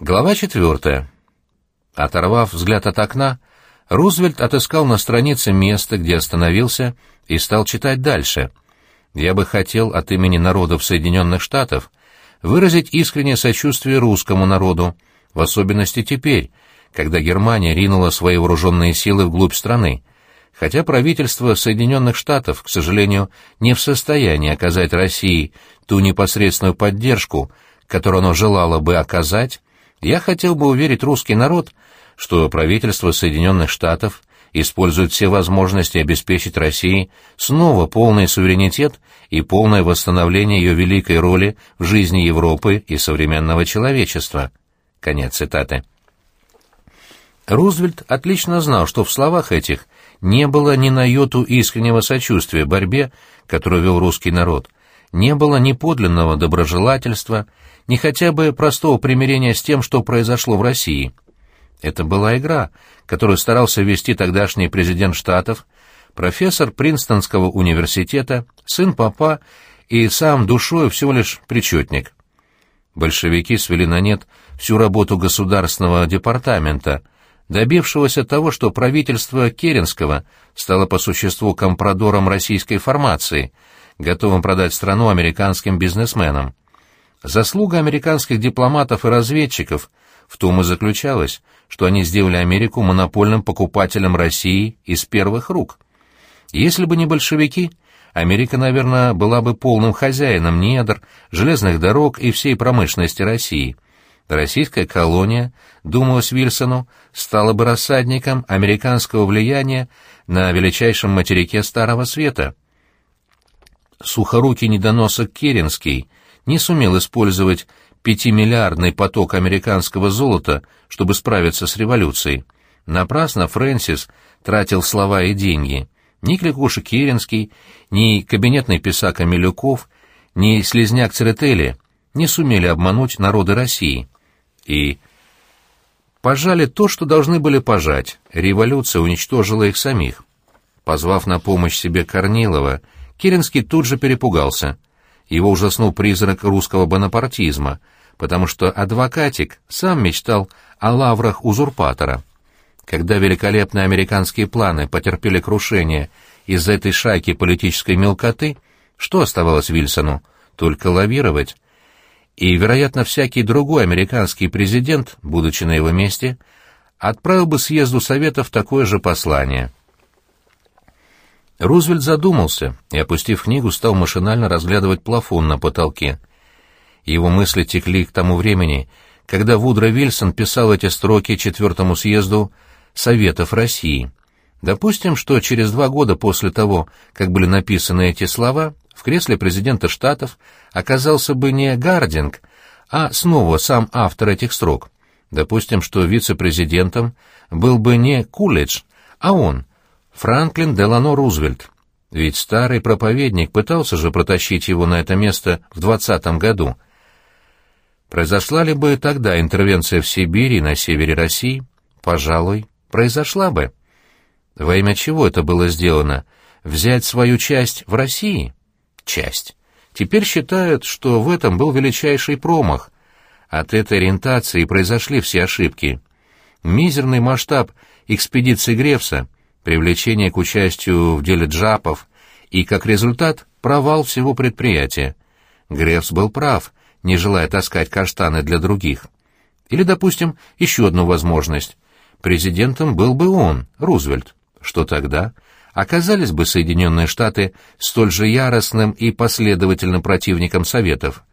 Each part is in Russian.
Глава четвертая. Оторвав взгляд от окна, Рузвельт отыскал на странице место, где остановился, и стал читать дальше. «Я бы хотел от имени народов Соединенных Штатов выразить искреннее сочувствие русскому народу, в особенности теперь, когда Германия ринула свои вооруженные силы вглубь страны, хотя правительство Соединенных Штатов, к сожалению, не в состоянии оказать России ту непосредственную поддержку, которую оно желало бы оказать, я хотел бы уверить русский народ, что правительство Соединенных Штатов использует все возможности обеспечить России снова полный суверенитет и полное восстановление ее великой роли в жизни Европы и современного человечества. Конец цитаты. Рузвельт отлично знал, что в словах этих не было ни на йоту искреннего сочувствия борьбе, которую вел русский народ, не было ни подлинного доброжелательства, ни хотя бы простого примирения с тем, что произошло в России. Это была игра, которую старался вести тогдашний президент Штатов, профессор Принстонского университета, сын папа и сам душой всего лишь причетник. Большевики свели на нет всю работу государственного департамента, добившегося того, что правительство Керенского стало по существу компрадором российской формации, готовым продать страну американским бизнесменам. Заслуга американских дипломатов и разведчиков в том и заключалась, что они сделали Америку монопольным покупателем России из первых рук. Если бы не большевики, Америка, наверное, была бы полным хозяином недр, железных дорог и всей промышленности России. Российская колония, думалось Вильсону, стала бы рассадником американского влияния на величайшем материке Старого Света. Сухорукий недоносок Керенский — не сумел использовать пятимиллиардный поток американского золота, чтобы справиться с революцией. Напрасно Фрэнсис тратил слова и деньги. Ни Кликуша Керенский, ни кабинетный писака Милюков, ни слезняк Церетели не сумели обмануть народы России. И пожали то, что должны были пожать. Революция уничтожила их самих. Позвав на помощь себе Корнилова, Керенский тут же перепугался — его ужаснул призрак русского бонапартизма, потому что адвокатик сам мечтал о лаврах узурпатора. Когда великолепные американские планы потерпели крушение из-за этой шайки политической мелкоты, что оставалось Вильсону? Только лавировать. И, вероятно, всякий другой американский президент, будучи на его месте, отправил бы съезду Советов такое же послание — Рузвельт задумался и, опустив книгу, стал машинально разглядывать плафон на потолке. Его мысли текли к тому времени, когда Вудро Вильсон писал эти строки Четвертому съезду Советов России. Допустим, что через два года после того, как были написаны эти слова, в кресле президента Штатов оказался бы не Гардинг, а снова сам автор этих строк. Допустим, что вице-президентом был бы не Кулидж, а он — Франклин Делано Рузвельт. Ведь старый проповедник пытался же протащить его на это место в двадцатом году. Произошла ли бы тогда интервенция в Сибири и на севере России? Пожалуй, произошла бы. Во имя чего это было сделано? Взять свою часть в России? Часть. Теперь считают, что в этом был величайший промах. От этой ориентации произошли все ошибки. Мизерный масштаб экспедиции Гревса — привлечение к участию в деле джапов и, как результат, провал всего предприятия. Грефс был прав, не желая таскать каштаны для других. Или, допустим, еще одну возможность. Президентом был бы он, Рузвельт. Что тогда? Оказались бы Соединенные Штаты столь же яростным и последовательным противником Советов.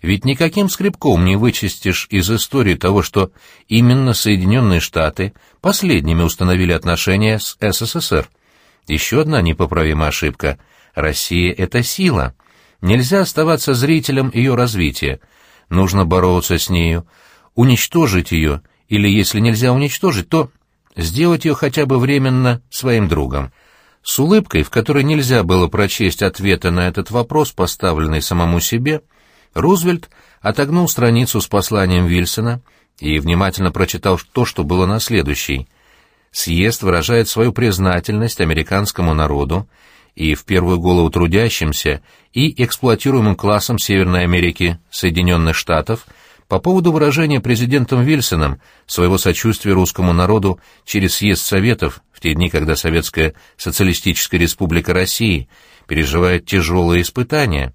Ведь никаким скребком не вычистишь из истории того, что именно Соединенные Штаты последними установили отношения с СССР. Еще одна непоправимая ошибка. Россия — это сила. Нельзя оставаться зрителем ее развития. Нужно бороться с нею, уничтожить ее, или, если нельзя уничтожить, то сделать ее хотя бы временно своим другом. С улыбкой, в которой нельзя было прочесть ответа на этот вопрос, поставленный самому себе, — Рузвельт отогнул страницу с посланием Вильсона и внимательно прочитал то, что было на следующей. Съезд выражает свою признательность американскому народу и в первую голову трудящимся и эксплуатируемым классам Северной Америки, Соединенных Штатов, по поводу выражения президентом Вильсоном своего сочувствия русскому народу через съезд Советов в те дни, когда Советская Социалистическая Республика России переживает тяжелые испытания.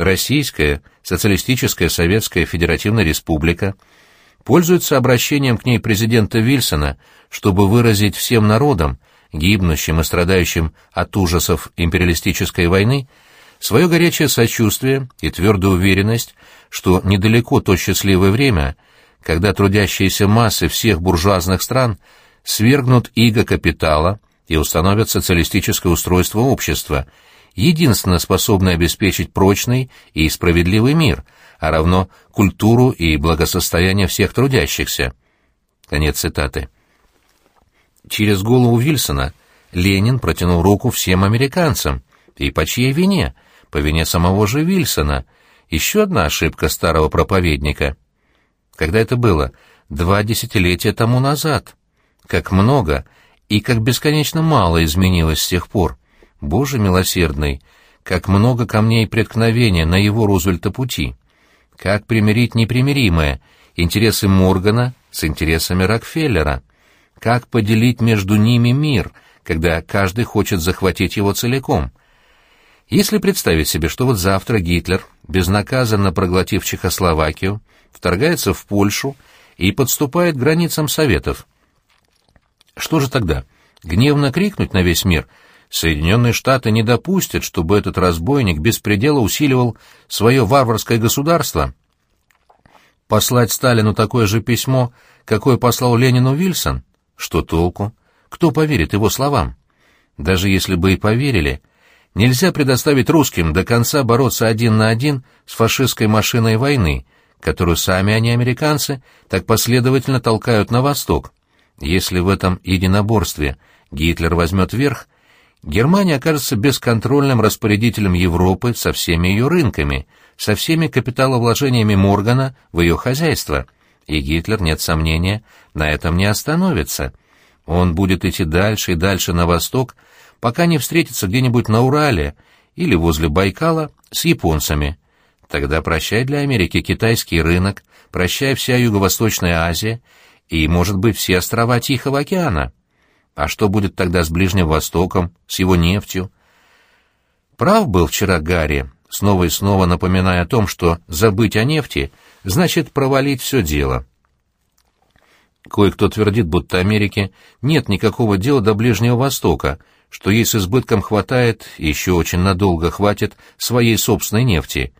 Российская Социалистическая Советская Федеративная Республика пользуется обращением к ней президента Вильсона, чтобы выразить всем народам, гибнущим и страдающим от ужасов империалистической войны, свое горячее сочувствие и твердую уверенность, что недалеко то счастливое время, когда трудящиеся массы всех буржуазных стран свергнут иго капитала и установят социалистическое устройство общества, единственно способное обеспечить прочный и справедливый мир, а равно культуру и благосостояние всех трудящихся. Конец цитаты. Через голову Вильсона Ленин протянул руку всем американцам. И по чьей вине? По вине самого же Вильсона. Еще одна ошибка старого проповедника. Когда это было? Два десятилетия тому назад. Как много и как бесконечно мало изменилось с тех пор. Боже милосердный, как много камней преткновения на его Рузвельта пути. Как примирить непримиримое, интересы Моргана с интересами Рокфеллера. Как поделить между ними мир, когда каждый хочет захватить его целиком? Если представить себе, что вот завтра Гитлер, безнаказанно проглотив Чехословакию, вторгается в Польшу и подступает к границам Советов. Что же тогда? Гневно крикнуть на весь мир «Соединенные Штаты не допустят, чтобы этот разбойник без предела усиливал свое варварское государство»? Послать Сталину такое же письмо, какое послал Ленину Вильсон? Что толку? Кто поверит его словам? Даже если бы и поверили, нельзя предоставить русским до конца бороться один на один с фашистской машиной войны, которую сами они, американцы, так последовательно толкают на восток. Если в этом единоборстве Гитлер возьмет верх, Германия окажется бесконтрольным распорядителем Европы со всеми ее рынками, со всеми капиталовложениями Моргана в ее хозяйство — и Гитлер, нет сомнения, на этом не остановится. Он будет идти дальше и дальше на восток, пока не встретится где-нибудь на Урале или возле Байкала с японцами. Тогда прощай для Америки китайский рынок, прощай вся Юго-Восточная Азия и, может быть, все острова Тихого океана. А что будет тогда с Ближним Востоком, с его нефтью? Прав был вчера Гарри, снова и снова напоминая о том, что забыть о нефти — значит провалить все дело. Кое-кто твердит, будто Америке нет никакого дела до Ближнего Востока, что ей с избытком хватает, и еще очень надолго хватит, своей собственной нефти.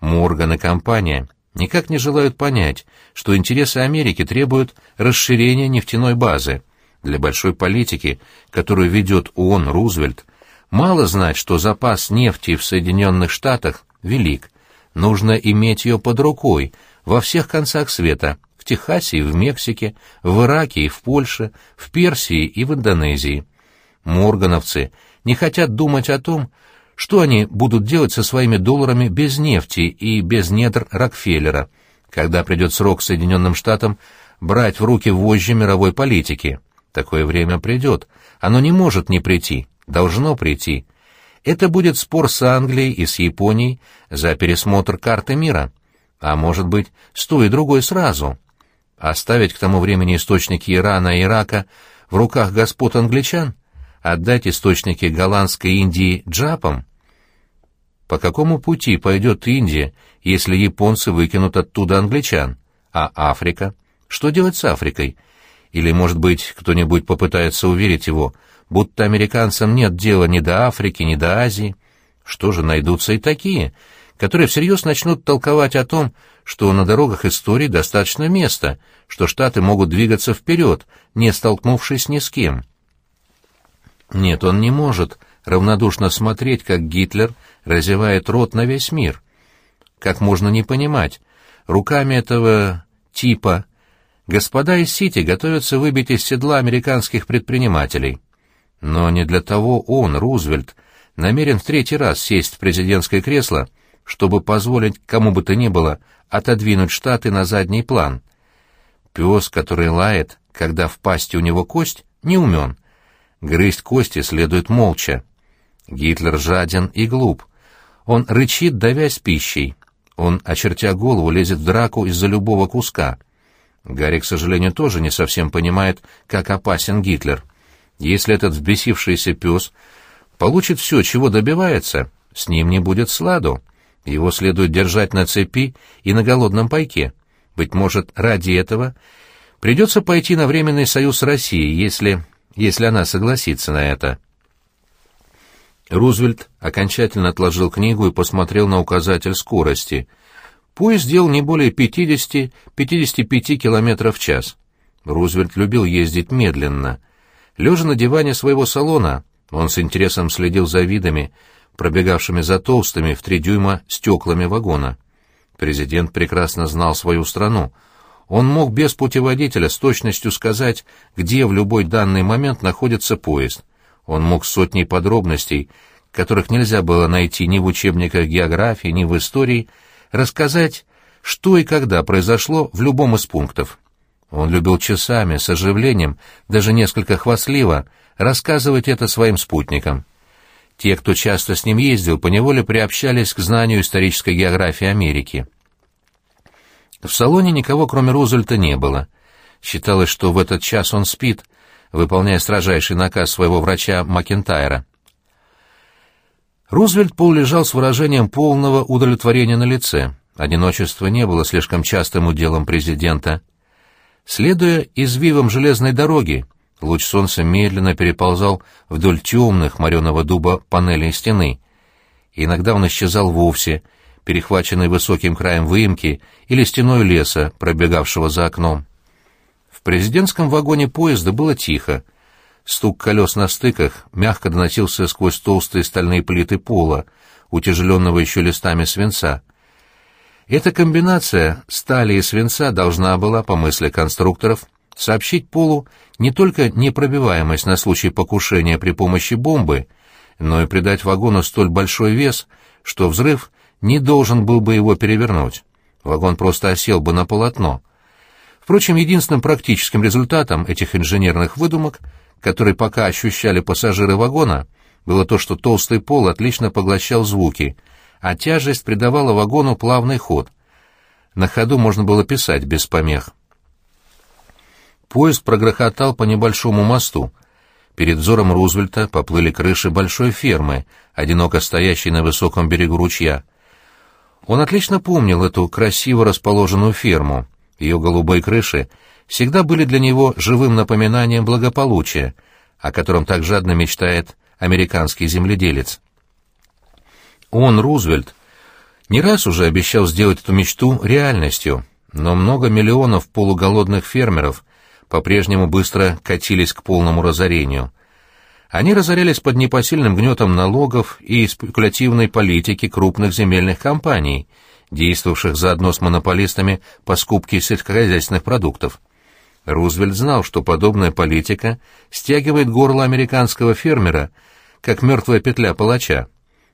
Морган и компания никак не желают понять, что интересы Америки требуют расширения нефтяной базы. Для большой политики, которую ведет ООН Рузвельт, мало знать, что запас нефти в Соединенных Штатах велик, Нужно иметь ее под рукой, во всех концах света, в Техасе и в Мексике, в Ираке и в Польше, в Персии и в Индонезии. Моргановцы не хотят думать о том, что они будут делать со своими долларами без нефти и без недр Рокфеллера, когда придет срок Соединенным Штатам брать в руки вожжи мировой политики. Такое время придет. Оно не может не прийти, должно прийти. Это будет спор с Англией и с Японией за пересмотр карты мира. А может быть, с той и другой сразу. Оставить к тому времени источники Ирана и Ирака в руках господ англичан? Отдать источники голландской Индии джапам? По какому пути пойдет Индия, если японцы выкинут оттуда англичан? А Африка? Что делать с Африкой? Или, может быть, кто-нибудь попытается уверить его – будто американцам нет дела ни до Африки, ни до Азии. Что же, найдутся и такие, которые всерьез начнут толковать о том, что на дорогах истории достаточно места, что Штаты могут двигаться вперед, не столкнувшись ни с кем. Нет, он не может равнодушно смотреть, как Гитлер разевает рот на весь мир. Как можно не понимать, руками этого типа господа из Сити готовятся выбить из седла американских предпринимателей. Но не для того он, Рузвельт, намерен в третий раз сесть в президентское кресло, чтобы позволить кому бы то ни было отодвинуть Штаты на задний план. Пес, который лает, когда в пасти у него кость, не умен. Грызть кости следует молча. Гитлер жаден и глуп. Он рычит, давясь пищей. Он, очертя голову, лезет в драку из-за любого куска. Гарри, к сожалению, тоже не совсем понимает, как опасен Гитлер. Если этот взбесившийся пес получит все, чего добивается, с ним не будет сладу. Его следует держать на цепи и на голодном пайке. Быть может, ради этого придется пойти на Временный союз с Россией, если... если она согласится на это. Рузвельт окончательно отложил книгу и посмотрел на указатель скорости. Поезд сделал не более 50-55 км в час. Рузвельт любил ездить медленно. Лежа на диване своего салона, он с интересом следил за видами, пробегавшими за толстыми в три дюйма стеклами вагона. Президент прекрасно знал свою страну. Он мог без путеводителя с точностью сказать, где в любой данный момент находится поезд. Он мог сотни подробностей, которых нельзя было найти ни в учебниках географии, ни в истории, рассказать, что и когда произошло в любом из пунктов. Он любил часами, с оживлением, даже несколько хвастливо, рассказывать это своим спутникам. Те, кто часто с ним ездил, поневоле приобщались к знанию исторической географии Америки. В салоне никого, кроме Рузвельта, не было. Считалось, что в этот час он спит, выполняя строжайший наказ своего врача Макентайра. Рузвельт полулежал с выражением полного удовлетворения на лице. Одиночество не было слишком частым уделом президента. Следуя извивам железной дороги, луч солнца медленно переползал вдоль темных мореного дуба панелей стены. Иногда он исчезал вовсе, перехваченный высоким краем выемки или стеной леса, пробегавшего за окном. В президентском вагоне поезда было тихо. Стук колес на стыках мягко доносился сквозь толстые стальные плиты пола, утяжеленного еще листами свинца. Эта комбинация стали и свинца должна была, по мысли конструкторов, сообщить полу не только непробиваемость на случай покушения при помощи бомбы, но и придать вагону столь большой вес, что взрыв не должен был бы его перевернуть. Вагон просто осел бы на полотно, Впрочем, единственным практическим результатом этих инженерных выдумок, которые пока ощущали пассажиры вагона, было то, что толстый пол отлично поглощал звуки, а тяжесть придавала вагону плавный ход. На ходу можно было писать без помех. Поезд прогрохотал по небольшому мосту. Перед взором Рузвельта поплыли крыши большой фермы, одиноко стоящей на высоком берегу ручья. Он отлично помнил эту красиво расположенную ферму — ее голубые крыши всегда были для него живым напоминанием благополучия, о котором так жадно мечтает американский земледелец. Он, Рузвельт, не раз уже обещал сделать эту мечту реальностью, но много миллионов полуголодных фермеров по-прежнему быстро катились к полному разорению. Они разорялись под непосильным гнетом налогов и спекулятивной политики крупных земельных компаний — действовавших заодно с монополистами по скупке сельскохозяйственных продуктов. Рузвельт знал, что подобная политика стягивает горло американского фермера, как мертвая петля палача.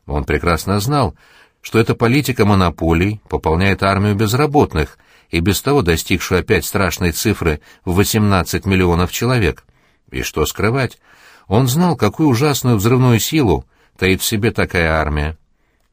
Он прекрасно знал, что эта политика монополий пополняет армию безработных, и без того достигшую опять страшной цифры в 18 миллионов человек. И что скрывать, он знал, какую ужасную взрывную силу таит в себе такая армия.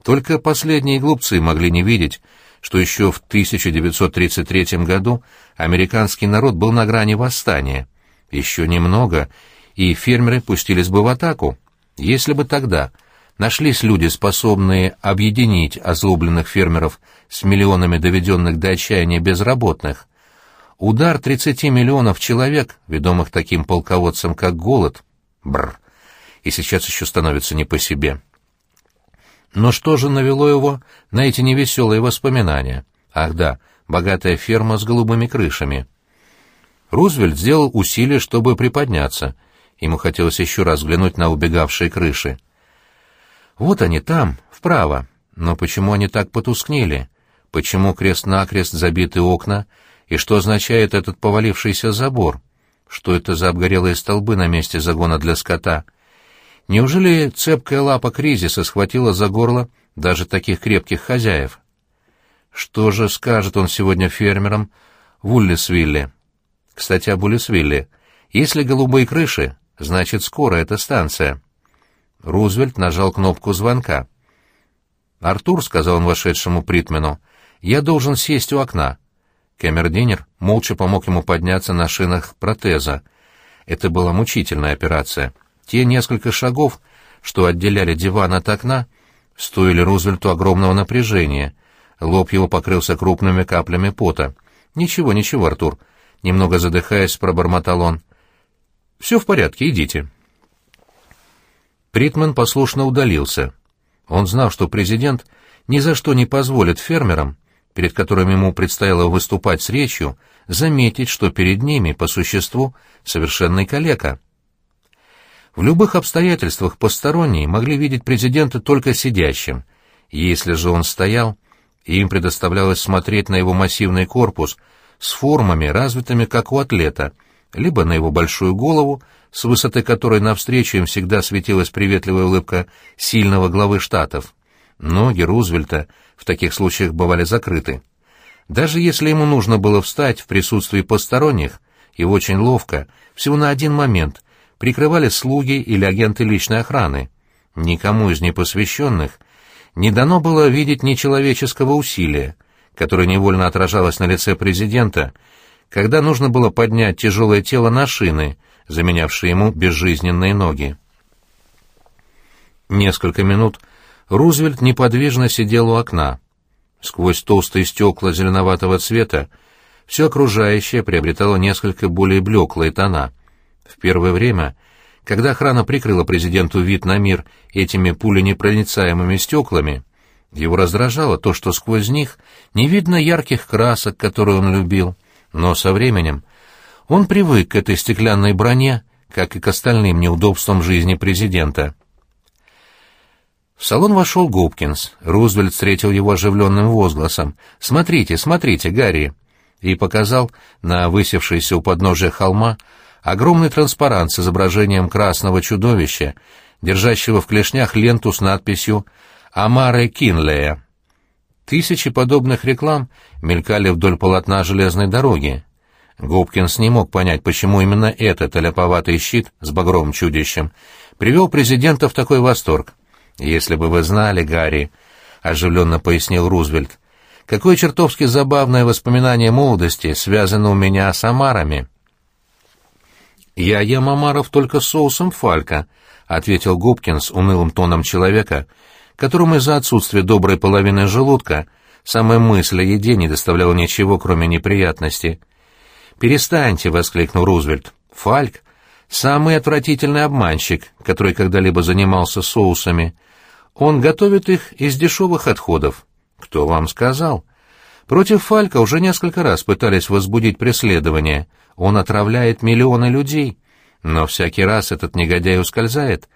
Только последние глупцы могли не видеть, что еще в 1933 году американский народ был на грани восстания. Еще немного, и фермеры пустились бы в атаку. Если бы тогда нашлись люди, способные объединить озлобленных фермеров с миллионами доведенных до отчаяния безработных, удар 30 миллионов человек, ведомых таким полководцем, как голод, бр, и сейчас еще становится не по себе. Но что же навело его на эти невеселые воспоминания? Ах да, богатая ферма с голубыми крышами. Рузвельт сделал усилие, чтобы приподняться. Ему хотелось еще раз взглянуть на убегавшие крыши. Вот они там, вправо. Но почему они так потускнели? Почему крест-накрест забиты окна? И что означает этот повалившийся забор? Что это за обгорелые столбы на месте загона для скота? Неужели цепкая лапа кризиса схватила за горло даже таких крепких хозяев? Что же скажет он сегодня фермерам в Уллисвилле? Кстати, об Уллисвилле. Если голубые крыши, значит, скоро эта станция. Рузвельт нажал кнопку звонка. «Артур», — сказал он вошедшему Притмену, Я должен сесть у окна». Камердинер молча помог ему подняться на шинах протеза. Это была мучительная операция. Те несколько шагов, что отделяли диван от окна, стоили Рузвельту огромного напряжения. Лоб его покрылся крупными каплями пота. «Ничего, ничего, Артур», — немного задыхаясь, пробормотал он. «Все в порядке, идите». Притман послушно удалился. Он знал, что президент ни за что не позволит фермерам, перед которыми ему предстояло выступать с речью, заметить, что перед ними, по существу, совершенный калека. В любых обстоятельствах посторонние могли видеть президента только сидящим. Если же он стоял, им предоставлялось смотреть на его массивный корпус с формами, развитыми как у атлета, либо на его большую голову, с высоты которой навстречу им всегда светилась приветливая улыбка сильного главы штатов. Ноги Рузвельта в таких случаях бывали закрыты. Даже если ему нужно было встать в присутствии посторонних, и очень ловко, всего на один момент, прикрывали слуги или агенты личной охраны. Никому из непосвященных не дано было видеть нечеловеческого усилия, которое невольно отражалось на лице президента, когда нужно было поднять тяжелое тело на шины — заменявший ему безжизненные ноги. Несколько минут Рузвельт неподвижно сидел у окна. Сквозь толстые стекла зеленоватого цвета все окружающее приобретало несколько более блеклые тона. В первое время, когда охрана прикрыла президенту вид на мир этими пуленепроницаемыми стеклами, его раздражало то, что сквозь них не видно ярких красок, которые он любил, но со временем он привык к этой стеклянной броне, как и к остальным неудобствам жизни президента. В салон вошел Губкинс. Рузвельт встретил его оживленным возгласом. «Смотрите, смотрите, Гарри!» и показал на высевшийся у подножия холма огромный транспарант с изображением красного чудовища, держащего в клешнях ленту с надписью «Амаре Кинлея». Тысячи подобных реклам мелькали вдоль полотна железной дороги. Губкинс не мог понять, почему именно этот аляповатый щит с багровым чудищем привел президента в такой восторг. «Если бы вы знали, Гарри», — оживленно пояснил Рузвельт, — «какое чертовски забавное воспоминание молодости связано у меня с омарами». «Я ем омаров только соусом фалька», — ответил Губкинс унылым тоном человека, которому из-за отсутствия доброй половины желудка самая мысль о еде не доставляла ничего, кроме неприятностей. «Перестаньте!» — воскликнул Рузвельт. «Фальк — самый отвратительный обманщик, который когда-либо занимался соусами. Он готовит их из дешевых отходов. Кто вам сказал?» Против Фалька уже несколько раз пытались возбудить преследование. Он отравляет миллионы людей. Но всякий раз этот негодяй ускользает.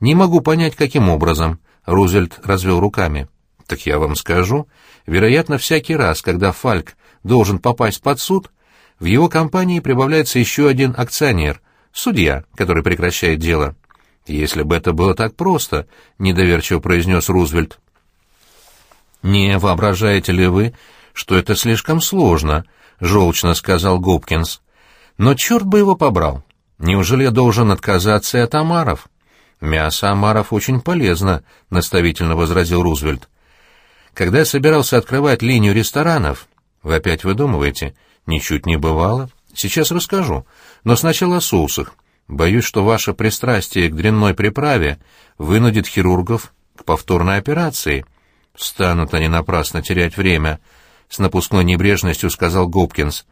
Не могу понять, каким образом. Рузвельт развел руками. Так я вам скажу. Вероятно, всякий раз, когда Фальк должен попасть под суд, в его компании прибавляется еще один акционер, судья, который прекращает дело. Если бы это было так просто, недоверчиво произнес Рузвельт. Не воображаете ли вы, что это слишком сложно, желчно сказал Губкинс. Но черт бы его побрал. Неужели я должен отказаться от омаров? Мясо омаров очень полезно, наставительно возразил Рузвельт. Когда я собирался открывать линию ресторанов, вы опять выдумываете, Ничуть не бывало. Сейчас расскажу. Но сначала о соусах. Боюсь, что ваше пристрастие к дрянной приправе вынудит хирургов к повторной операции. Станут они напрасно терять время, — с напускной небрежностью сказал Гопкинс.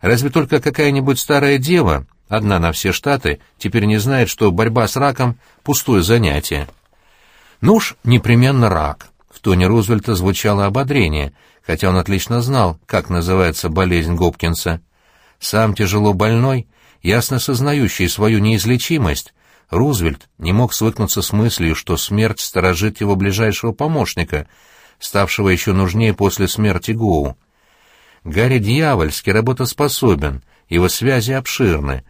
Разве только какая-нибудь старая дева, одна на все штаты, теперь не знает, что борьба с раком — пустое занятие. Ну уж непременно рак. В тоне Рузвельта звучало ободрение — хотя он отлично знал, как называется болезнь Гопкинса. Сам тяжело больной, ясно сознающий свою неизлечимость, Рузвельт не мог свыкнуться с мыслью, что смерть сторожит его ближайшего помощника, ставшего еще нужнее после смерти Гоу. Гарри дьявольски работоспособен, его связи обширны.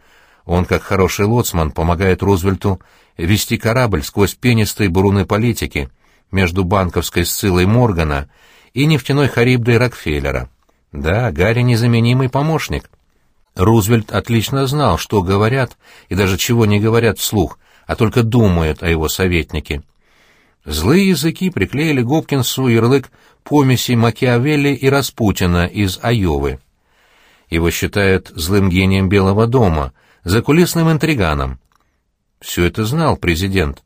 Он, как хороший лоцман, помогает Рузвельту вести корабль сквозь пенистые буруны политики между банковской сцилой Моргана и нефтяной Харибдой Рокфеллера. Да, Гарри незаменимый помощник. Рузвельт отлично знал, что говорят и даже чего не говорят вслух, а только думают о его советнике. Злые языки приклеили Гопкинсу ярлык помеси Макиавелли и Распутина из Айовы. Его считают злым гением Белого дома, закулисным интриганом. Все это знал президент.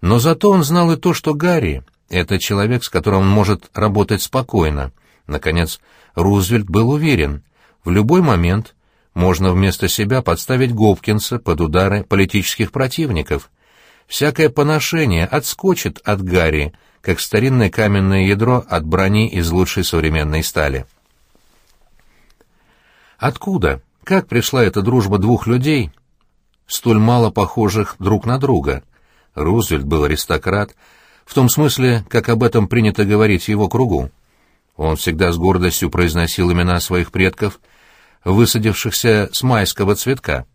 Но зато он знал и то, что Гарри — это человек, с которым он может работать спокойно. Наконец, Рузвельт был уверен, в любой момент можно вместо себя подставить Гопкинса под удары политических противников. Всякое поношение отскочит от Гарри, как старинное каменное ядро от брони из лучшей современной стали. Откуда, как пришла эта дружба двух людей, столь мало похожих друг на друга? Рузвельт был аристократ, в том смысле, как об этом принято говорить в его кругу. Он всегда с гордостью произносил имена своих предков, высадившихся с майского цветка.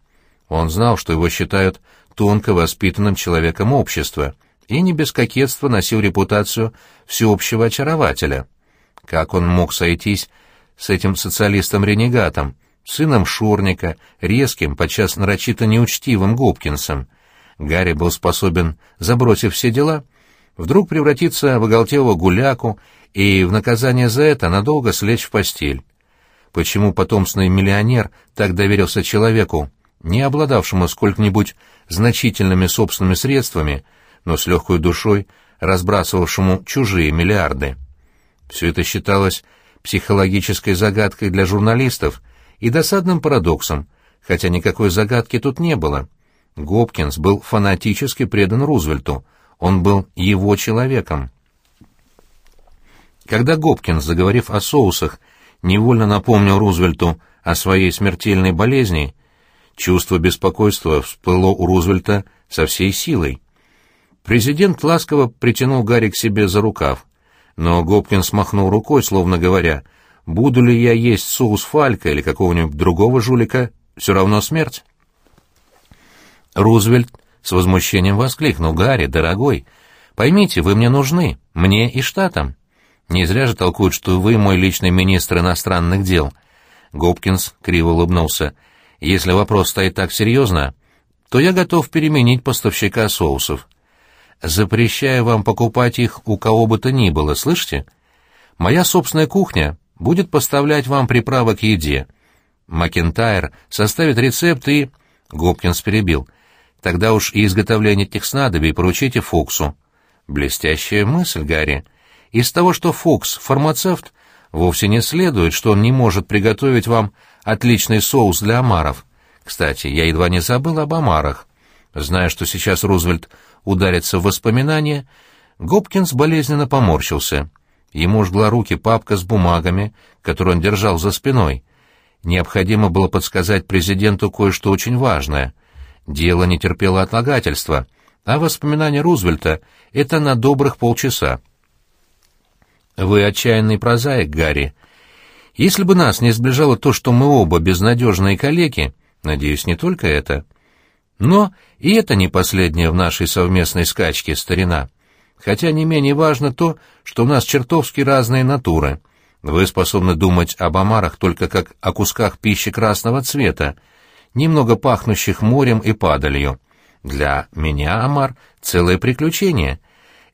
Он знал, что его считают тонко воспитанным человеком общества, и не без кокетства носил репутацию всеобщего очарователя. Как он мог сойтись с этим социалистом-ренегатом, сыном Шурника, резким, подчас нарочито неучтивым Гопкинсом? Гарри был способен, забросив все дела, вдруг превратиться в оголтелого гуляку и в наказание за это надолго слечь в постель. Почему потомственный миллионер так доверился человеку, не обладавшему сколько-нибудь значительными собственными средствами, но с легкой душой разбрасывавшему чужие миллиарды? Все это считалось психологической загадкой для журналистов и досадным парадоксом, хотя никакой загадки тут не было. Гопкинс был фанатически предан Рузвельту, он был его человеком. Когда Гопкинс, заговорив о соусах, невольно напомнил Рузвельту о своей смертельной болезни, чувство беспокойства всплыло у Рузвельта со всей силой. Президент ласково притянул Гарри к себе за рукав, но Гопкинс махнул рукой, словно говоря, «Буду ли я есть соус Фалька или какого-нибудь другого жулика, все равно смерть». Рузвельт с возмущением воскликнул, «Гарри, дорогой, поймите, вы мне нужны, мне и штатам». Не зря же толкуют, что вы мой личный министр иностранных дел. Гопкинс криво улыбнулся. Если вопрос стоит так серьезно, то я готов переменить поставщика соусов. Запрещаю вам покупать их у кого бы то ни было, слышите? Моя собственная кухня будет поставлять вам приправы к еде. Макентайр составит рецепт и... Гопкинс перебил. Тогда уж и изготовление этих снадобий поручите Фоксу. Блестящая мысль, Гарри. Из того, что Фокс — фармацевт, вовсе не следует, что он не может приготовить вам отличный соус для омаров. Кстати, я едва не забыл об омарах. Зная, что сейчас Рузвельт ударится в воспоминания, Гопкинс болезненно поморщился. Ему жгла руки папка с бумагами, которую он держал за спиной. Необходимо было подсказать президенту кое-что очень важное. Дело не терпело отлагательства, а воспоминания Рузвельта — это на добрых полчаса. Вы отчаянный прозаик, Гарри. Если бы нас не сближало то, что мы оба безнадежные калеки, надеюсь, не только это. Но и это не последнее в нашей совместной скачке, старина. Хотя не менее важно то, что у нас чертовски разные натуры. Вы способны думать об омарах только как о кусках пищи красного цвета, немного пахнущих морем и падалью. Для меня омар — целое приключение.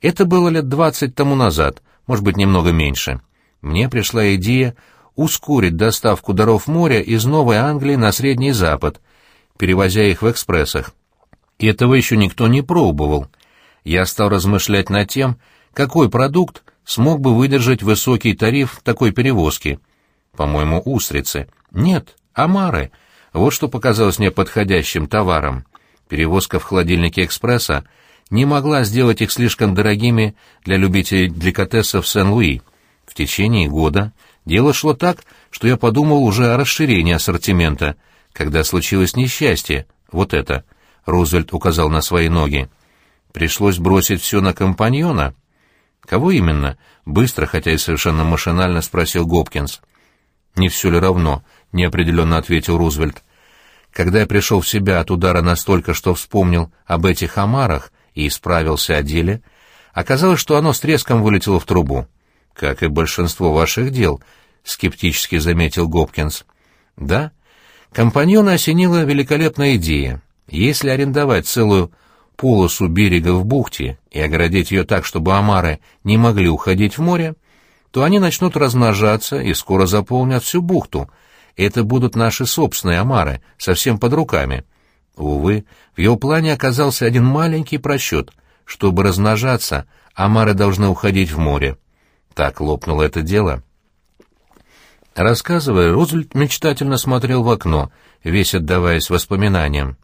Это было лет двадцать тому назад — может быть, немного меньше. Мне пришла идея ускорить доставку даров моря из Новой Англии на Средний Запад, перевозя их в экспрессах. И этого еще никто не пробовал. Я стал размышлять над тем, какой продукт смог бы выдержать высокий тариф такой перевозки. По-моему, устрицы. Нет, омары. Вот что показалось мне подходящим товаром. Перевозка в холодильнике экспресса — не могла сделать их слишком дорогими для любителей деликатесов Сен-Луи. В течение года дело шло так, что я подумал уже о расширении ассортимента, когда случилось несчастье, вот это, Рузвельт указал на свои ноги. Пришлось бросить все на компаньона. Кого именно? Быстро, хотя и совершенно машинально спросил Гопкинс. Не все ли равно, неопределенно ответил Рузвельт. Когда я пришел в себя от удара настолько, что вспомнил об этих омарах, и исправился о деле, оказалось, что оно с треском вылетело в трубу. «Как и большинство ваших дел», — скептически заметил Гопкинс. «Да, компаньона осенила великолепная идея. Если арендовать целую полосу берега в бухте и оградить ее так, чтобы омары не могли уходить в море, то они начнут размножаться и скоро заполнят всю бухту. Это будут наши собственные омары, совсем под руками. Увы, в его плане оказался один маленький просчет. Чтобы размножаться, омары должны уходить в море. Так лопнуло это дело. Рассказывая, Рузвельт мечтательно смотрел в окно, весь отдаваясь воспоминаниям.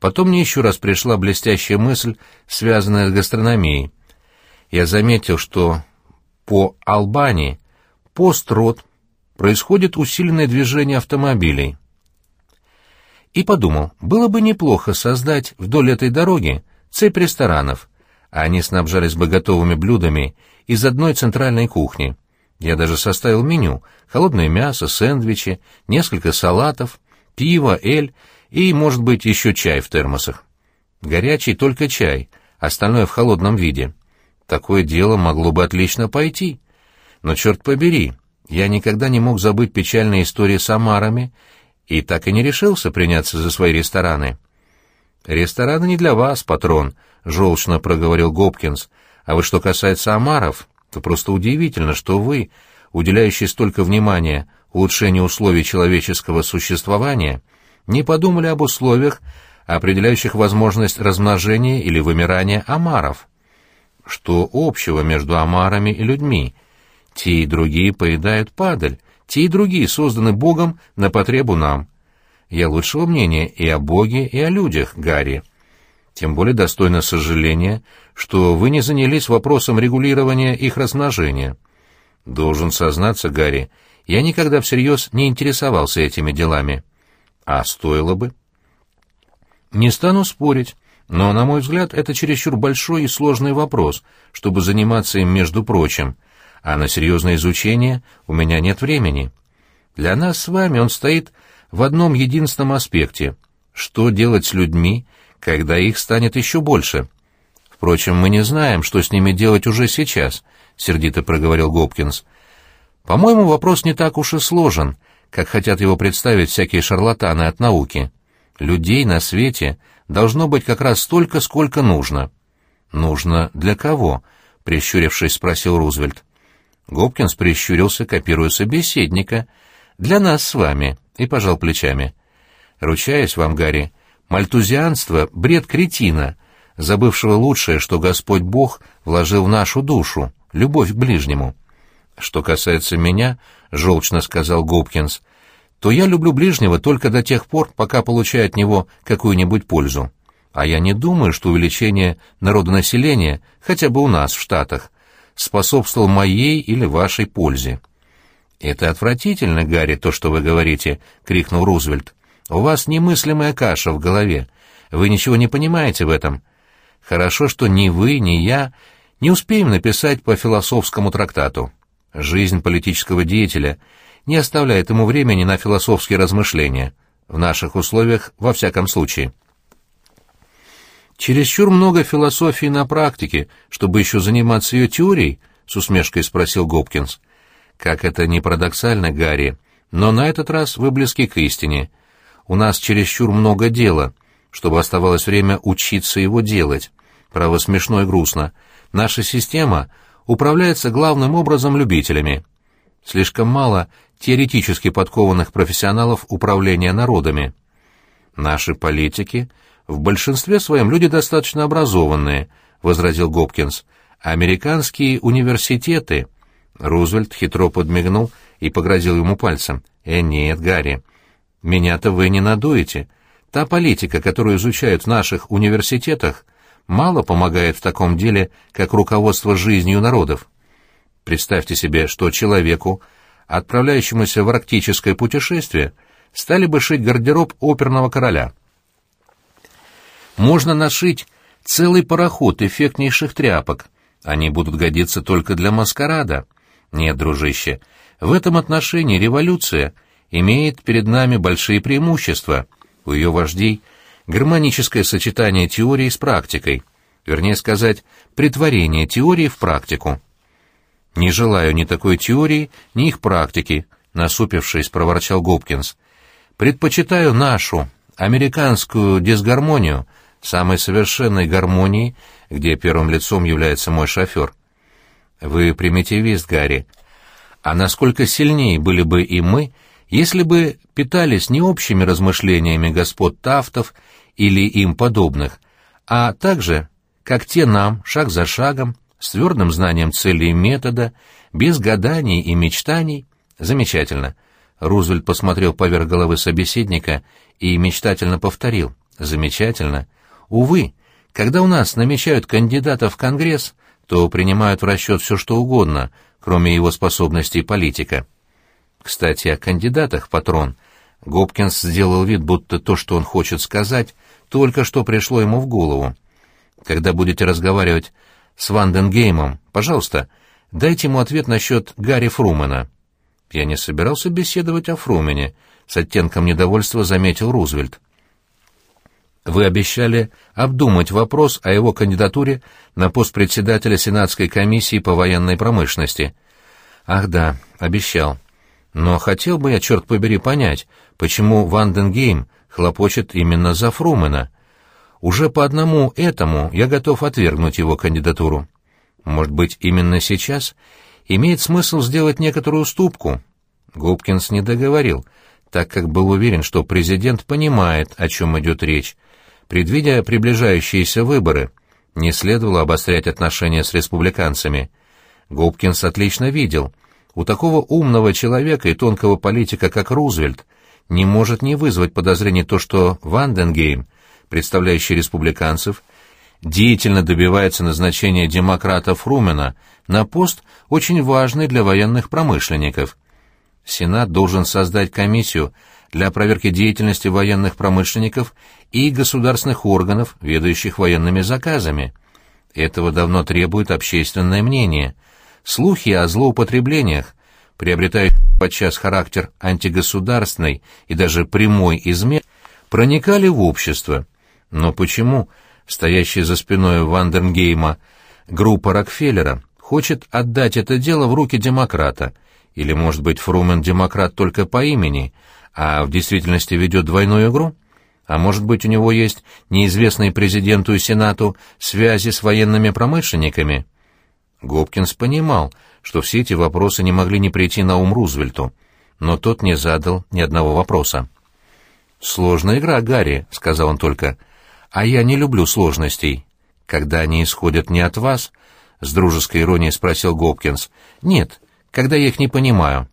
Потом мне еще раз пришла блестящая мысль, связанная с гастрономией. Я заметил, что по Албании, пост-рот, происходит усиленное движение автомобилей. И подумал, было бы неплохо создать вдоль этой дороги цепь ресторанов, а они снабжались бы готовыми блюдами из одной центральной кухни. Я даже составил меню — холодное мясо, сэндвичи, несколько салатов, пиво, эль и, может быть, еще чай в термосах. Горячий только чай, остальное в холодном виде — Такое дело могло бы отлично пойти. Но, черт побери, я никогда не мог забыть печальные истории с омарами и так и не решился приняться за свои рестораны. «Рестораны не для вас, патрон», — желчно проговорил Гопкинс. «А вот что касается омаров, то просто удивительно, что вы, уделяющие столько внимания улучшению условий человеческого существования, не подумали об условиях, определяющих возможность размножения или вымирания омаров» что общего между омарами и людьми. Те и другие поедают падаль, те и другие созданы Богом на потребу нам. Я лучшего мнения и о Боге, и о людях, Гарри. Тем более достойно сожаления, что вы не занялись вопросом регулирования их размножения. Должен сознаться, Гарри, я никогда всерьез не интересовался этими делами. А стоило бы? Не стану спорить. Но, на мой взгляд, это чересчур большой и сложный вопрос, чтобы заниматься им между прочим, а на серьезное изучение у меня нет времени. Для нас с вами он стоит в одном единственном аспекте — что делать с людьми, когда их станет еще больше. Впрочем, мы не знаем, что с ними делать уже сейчас, — сердито проговорил Гопкинс. По-моему, вопрос не так уж и сложен, как хотят его представить всякие шарлатаны от науки. Людей на свете — должно быть как раз столько, сколько нужно. Нужно для кого? прищурившись, спросил Рузвельт. Гопкинс прищурился, копируя собеседника. Для нас с вами, и пожал плечами. Ручаюсь вам, Гарри, мальтузианство — бред кретина, забывшего лучшее, что Господь Бог вложил в нашу душу — любовь к ближнему. Что касается меня, — желчно сказал Гопкинс, — то я люблю ближнего только до тех пор, пока получаю от него какую-нибудь пользу. А я не думаю, что увеличение народонаселения, хотя бы у нас, в Штатах, способствовало моей или вашей пользе. «Это отвратительно, Гарри, то, что вы говорите», — крикнул Рузвельт. «У вас немыслимая каша в голове. Вы ничего не понимаете в этом. Хорошо, что ни вы, ни я не успеем написать по философскому трактату. Жизнь политического деятеля — не оставляет ему времени на философские размышления, в наших условиях во всяком случае. «Чересчур много философии на практике, чтобы еще заниматься ее теорией?» — с усмешкой спросил Гопкинс. «Как это ни парадоксально, Гарри, но на этот раз вы близки к истине. У нас чересчур много дела, чтобы оставалось время учиться его делать. Право смешно и грустно. Наша система управляется главным образом любителями. Слишком мало теоретически подкованных профессионалов управления народами. Наши политики в большинстве своем люди достаточно образованные, возразил Гопкинс. Американские университеты. Рузвельт хитро подмигнул и погрозил ему пальцем. Э, нет, Гарри, меня-то вы не надуете. Та политика, которую изучают в наших университетах, мало помогает в таком деле, как руководство жизнью народов. Представьте себе, что человеку, отправляющемуся в арктическое путешествие, стали бы шить гардероб оперного короля. Можно нашить целый пароход эффектнейших тряпок. Они будут годиться только для маскарада. Нет, дружище, в этом отношении революция имеет перед нами большие преимущества. У ее вождей гармоническое сочетание теории с практикой, вернее сказать, притворение теории в практику. «Не желаю ни такой теории, ни их практики», — насупившись, проворчал Гопкинс. «Предпочитаю нашу, американскую дисгармонию самой совершенной гармонии, где первым лицом является мой шофер. Вы примитивист, Гарри. А насколько сильнее были бы и мы, если бы питались не общими размышлениями господ Тафтов или им подобных, а также, как те нам, шаг за шагом, с твердым знанием цели и метода, без гаданий и мечтаний. Замечательно. Рузвельт посмотрел поверх головы собеседника и мечтательно повторил. Замечательно. Увы, когда у нас намечают кандидата в Конгресс, то принимают в расчет все что угодно, кроме его способностей политика. Кстати, о кандидатах, патрон. Гопкинс сделал вид, будто то, что он хочет сказать, только что пришло ему в голову. Когда будете разговаривать с Ванденгеймом, пожалуйста, дайте ему ответ насчет Гарри Фрумена. Я не собирался беседовать о Фрумене, с оттенком недовольства заметил Рузвельт. Вы обещали обдумать вопрос о его кандидатуре на пост председателя Сенатской комиссии по военной промышленности. Ах да, обещал. Но хотел бы я, черт побери, понять, почему Ванденгейм хлопочет именно за Фрумена. Уже по одному этому я готов отвергнуть его кандидатуру. Может быть, именно сейчас имеет смысл сделать некоторую уступку? Губкинс не договорил, так как был уверен, что президент понимает, о чем идет речь, Предвидя приближающиеся выборы, не следовало обострять отношения с республиканцами. Губкинс отлично видел, у такого умного человека и тонкого политика, как Рузвельт, не может не вызвать подозрений то, что Ванденгейм, представляющий республиканцев, деятельно добивается назначения демократа Фрумена на пост, очень важный для военных промышленников. Сенат должен создать комиссию для проверки деятельности военных промышленников и государственных органов, ведающих военными заказами. Этого давно требует общественное мнение. Слухи о злоупотреблениях, приобретающих подчас характер антигосударственной и даже прямой измены, проникали в общество. Но почему стоящая за спиной Вандернгейма группа Рокфеллера хочет отдать это дело в руки демократа? Или, может быть, Фрумен демократ только по имени, а в действительности ведет двойную игру? А может быть, у него есть неизвестные президенту и Сенату связи с военными промышленниками? Гопкинс понимал, что все эти вопросы не могли не прийти на ум Рузвельту, но тот не задал ни одного вопроса. «Сложная игра, Гарри», — сказал он только. «А я не люблю сложностей. Когда они исходят не от вас?» — с дружеской иронией спросил Гопкинс. «Нет, когда я их не понимаю.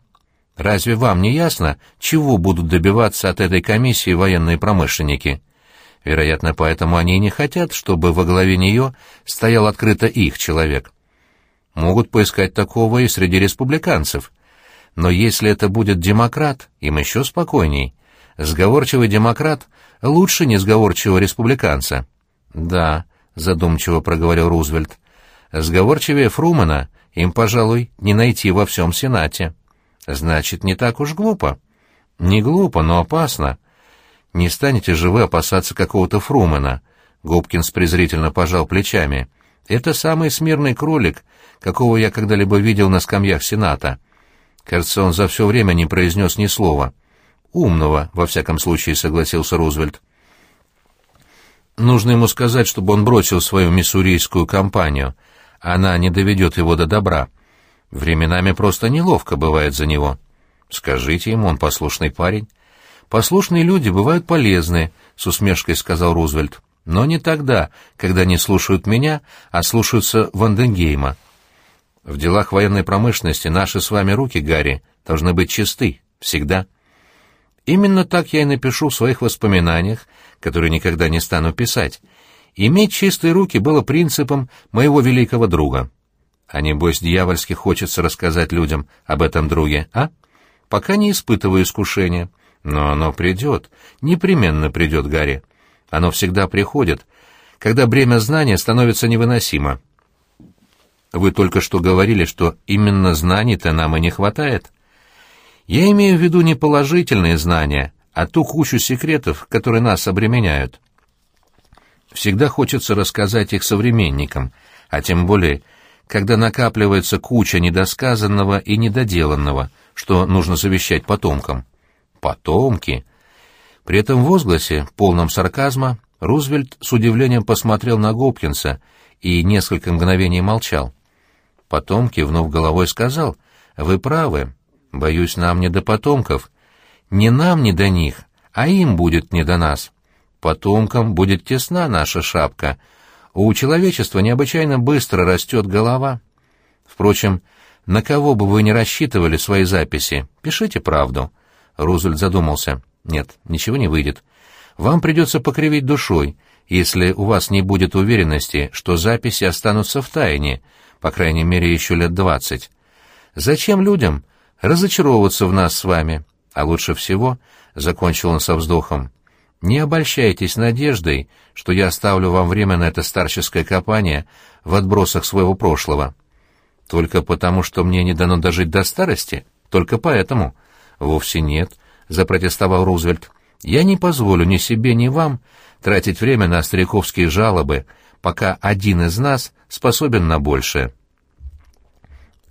Разве вам не ясно, чего будут добиваться от этой комиссии военные промышленники? Вероятно, поэтому они и не хотят, чтобы во главе нее стоял открыто их человек. Могут поискать такого и среди республиканцев. Но если это будет демократ, им еще спокойней. Сговорчивый демократ лучше несговорчивого республиканца. Да, задумчиво проговорил Рузвельт. Сговорчивее Фрумана им, пожалуй, не найти во всем Сенате. Значит, не так уж глупо. Не глупо, но опасно. Не станете же вы опасаться какого-то Фрумена. Губкинс презрительно пожал плечами. Это самый смирный кролик, какого я когда-либо видел на скамьях Сената. Кажется, он за все время не произнес ни слова. Умного, во всяком случае, согласился Рузвельт. Нужно ему сказать, чтобы он бросил свою миссурийскую кампанию. Она не доведет его до добра. Временами просто неловко бывает за него. Скажите ему, он послушный парень. Послушные люди бывают полезны, с усмешкой сказал Рузвельт. Но не тогда, когда не слушают меня, а слушаются Ванденгейма. В делах военной промышленности наши с вами руки, Гарри, должны быть чисты, всегда. Именно так я и напишу в своих воспоминаниях, которые никогда не стану писать. Иметь чистые руки было принципом моего великого друга. А небось, дьявольски хочется рассказать людям об этом друге, а? Пока не испытываю искушения. Но оно придет, непременно придет, Гарри. Оно всегда приходит, когда бремя знания становится невыносимо. Вы только что говорили, что именно знаний-то нам и не хватает. Я имею в виду не положительные знания, а ту кучу секретов, которые нас обременяют. Всегда хочется рассказать их современникам, а тем более когда накапливается куча недосказанного и недоделанного, что нужно завещать потомкам. Потомки. При этом возгласе, полном сарказма, Рузвельт с удивлением посмотрел на Гопкинса и несколько мгновений молчал. Потом, кивнув головой, сказал, «Вы правы. Боюсь, нам не до потомков. Не нам не до них, а им будет не до нас. Потомкам будет тесна наша шапка. У человечества необычайно быстро растет голова. Впрочем, на кого бы вы ни рассчитывали свои записи, пишите правду». Рузвельт задумался. «Нет, ничего не выйдет. Вам придется покривить душой, если у вас не будет уверенности, что записи останутся в тайне, по крайней мере, еще лет двадцать. Зачем людям разочаровываться в нас с вами? А лучше всего, — закончил он со вздохом, — не обольщайтесь надеждой, что я оставлю вам время на это старческое копание в отбросах своего прошлого. Только потому, что мне не дано дожить до старости? Только поэтому? Вовсе нет, — запротестовал Рузвельт. Я не позволю ни себе, ни вам тратить время на стариковские жалобы, пока один из нас способен на большее.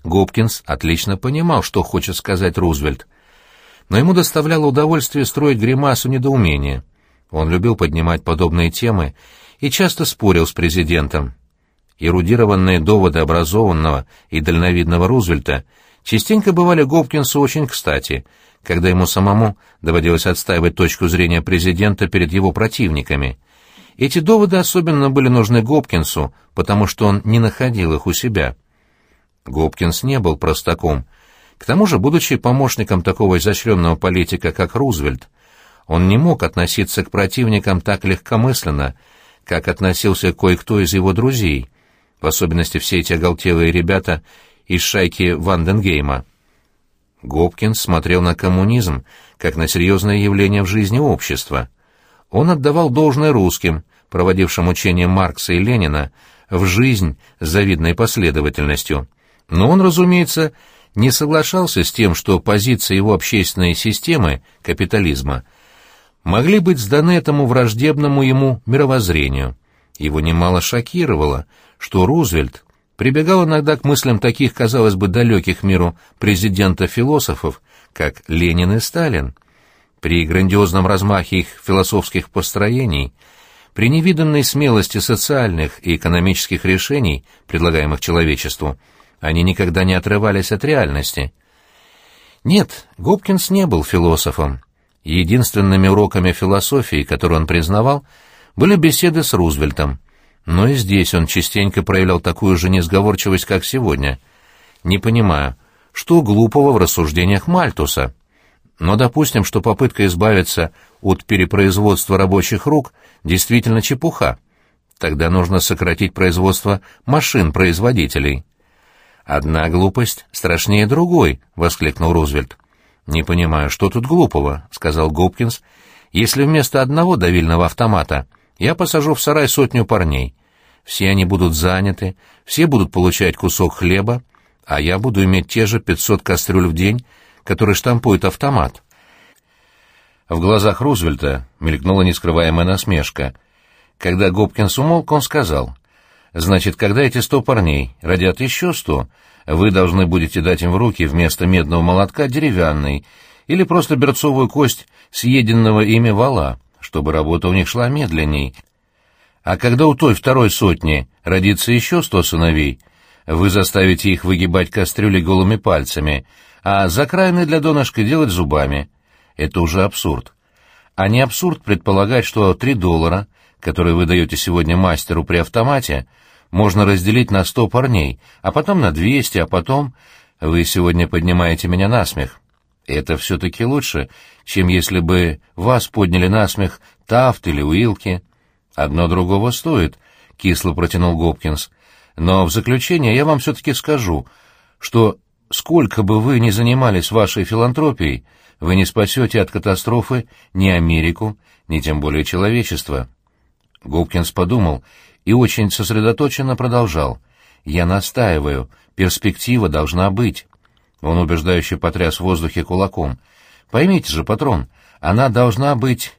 Гопкинс отлично понимал, что хочет сказать Рузвельт, но ему доставляло удовольствие строить гримасу недоумения. Он любил поднимать подобные темы и часто спорил с президентом. Эрудированные доводы образованного и дальновидного Рузвельта частенько бывали Гопкинсу очень кстати — когда ему самому доводилось отстаивать точку зрения президента перед его противниками. Эти доводы особенно были нужны Гопкинсу, потому что он не находил их у себя. Гопкинс не был простаком. К тому же, будучи помощником такого изощренного политика, как Рузвельт, он не мог относиться к противникам так легкомысленно, как относился кое-кто из его друзей, в особенности все эти оголтелые ребята из шайки Ванденгейма. Гопкинс смотрел на коммунизм как на серьезное явление в жизни общества. Он отдавал должное русским, проводившим учение Маркса и Ленина, в жизнь с завидной последовательностью. Но он, разумеется, не соглашался с тем, что позиции его общественной системы, капитализма, могли быть сданы этому враждебному ему мировоззрению. Его немало шокировало, что Рузвельт прибегал иногда к мыслям таких, казалось бы, далеких миру президента-философов, как Ленин и Сталин. При грандиозном размахе их философских построений, при невиданной смелости социальных и экономических решений, предлагаемых человечеству, они никогда не отрывались от реальности. Нет, Гопкинс не был философом. Единственными уроками философии, которые он признавал, были беседы с Рузвельтом — но и здесь он частенько проявлял такую же несговорчивость, как сегодня. Не понимаю, что глупого в рассуждениях Мальтуса? Но допустим, что попытка избавиться от перепроизводства рабочих рук действительно чепуха. Тогда нужно сократить производство машин-производителей. «Одна глупость страшнее другой», — воскликнул Рузвельт. «Не понимаю, что тут глупого», — сказал Гопкинс, «если вместо одного давильного автомата — я посажу в сарай сотню парней. Все они будут заняты, все будут получать кусок хлеба, а я буду иметь те же 500 кастрюль в день, которые штампует автомат. В глазах Рузвельта мелькнула нескрываемая насмешка. Когда Гопкинс умолк, он сказал, «Значит, когда эти сто парней родят еще сто, вы должны будете дать им в руки вместо медного молотка деревянный или просто берцовую кость съеденного ими вала, чтобы работа у них шла медленней. А когда у той второй сотни родится еще сто сыновей, вы заставите их выгибать кастрюли голыми пальцами, а закраины для донышка делать зубами. Это уже абсурд. А не абсурд предполагать, что три доллара, которые вы даете сегодня мастеру при автомате, можно разделить на сто парней, а потом на двести, а потом... Вы сегодня поднимаете меня на смех. Это все-таки лучше, чем если бы вас подняли на смех Тафт или Уилки. Одно другого стоит, — кисло протянул Гопкинс. Но в заключение я вам все-таки скажу, что сколько бы вы ни занимались вашей филантропией, вы не спасете от катастрофы ни Америку, ни тем более человечество. Гопкинс подумал и очень сосредоточенно продолжал. «Я настаиваю, перспектива должна быть». Он убеждающе потряс в воздухе кулаком. «Поймите же, патрон, она должна быть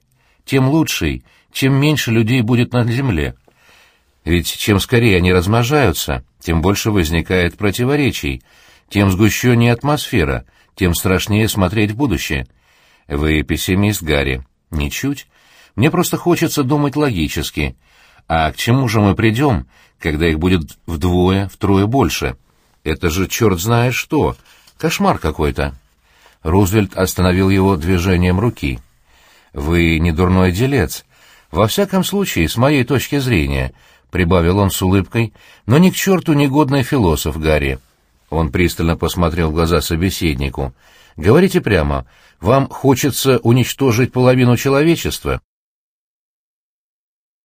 тем лучшей, чем меньше людей будет на Земле. Ведь чем скорее они размножаются, тем больше возникает противоречий, тем сгущеннее атмосфера, тем страшнее смотреть в будущее. Вы пессимист, Гарри. Ничуть. Мне просто хочется думать логически. А к чему же мы придем, когда их будет вдвое, втрое больше? Это же черт знает что. Кошмар какой-то. Рузвельт остановил его движением руки. «Вы не дурной делец. Во всяком случае, с моей точки зрения», — прибавил он с улыбкой, — «но ни к черту негодный философ, Гарри». Он пристально посмотрел в глаза собеседнику. «Говорите прямо, вам хочется уничтожить половину человечества?»